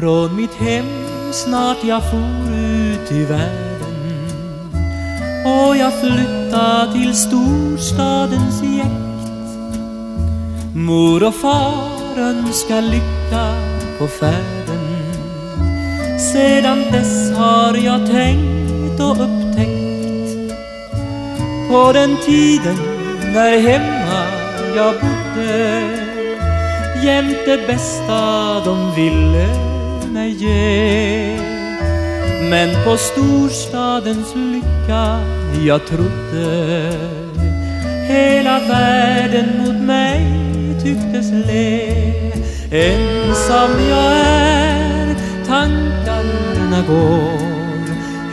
Från mitt hem snart jag for ut i världen och jag flyttade till storstadens jäkt. Mor och far önskar lycka på färden. Sedan dess har jag tänkt och upptäckt på den tiden när hemma jag bodde jämt det bästa de ville mig ge. Men på storstadens lycka jag trodde hela världen mot mig tycktes le. Ensam jag är, tankarna går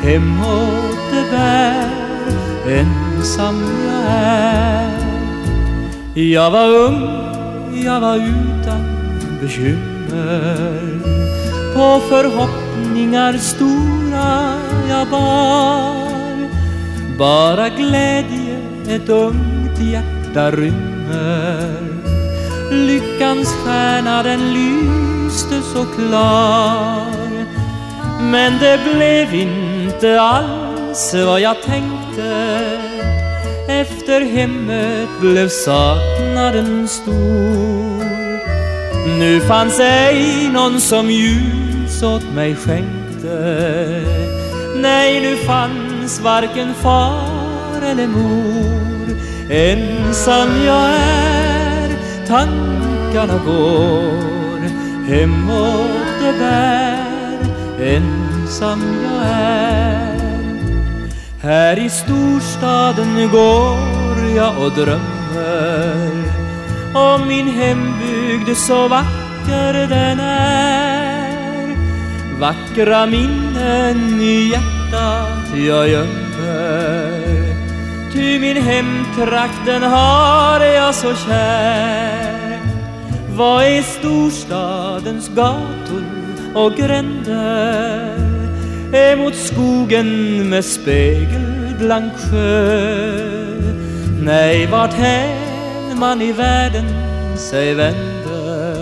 hemåt det bär, ensam jag är. Jag var ung, jag var utan bekymmer på förhoppningar stora jag bar. Bara glädje ett ungt hjärta rymmer. Lyckans stjärna den lyste så klar. Men det blev inte alls vad jag tänkte. Efter hemmet blev saknaden stor. Nu fanns ej någon som ljus åt mig skänkte. Nej, nu fanns varken far eller mor. Ensam jag är, tankarna går. Hemåt det bär, ensam jag är. Här i storstaden går jag och drömmer. Om min hembygd så vacker den är. Vackra minnen i hjärtat jag gömmer. Ty min hemtrakt den har jag så kär. Vad är storstadens gator och gränder? Emot skogen med spegelblank sjö. Nej, vart hän man i världen sig vänder.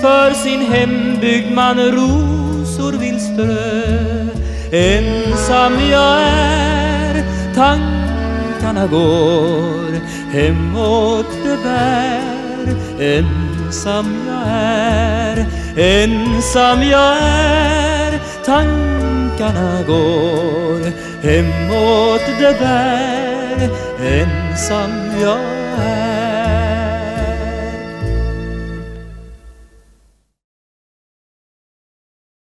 För sin hembygd man rosor vill strö. Ensam jag är, tankarna går. Hemåt det bär, ensam jag är Ensam jag är, tankarna går. Hemåt det bär, ensam jag är